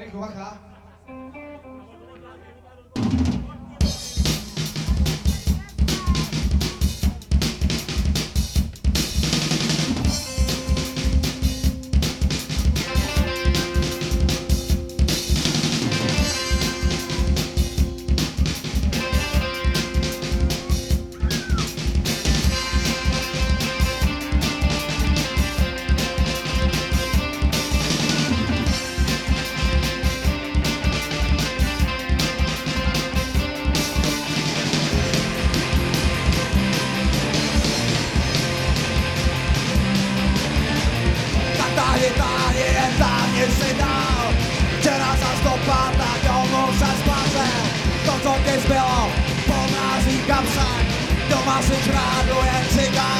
Vem, que eu vou. Eu du machst dich rar, du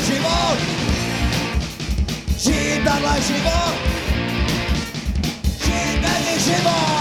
来希望，期待来希望，期待你希望。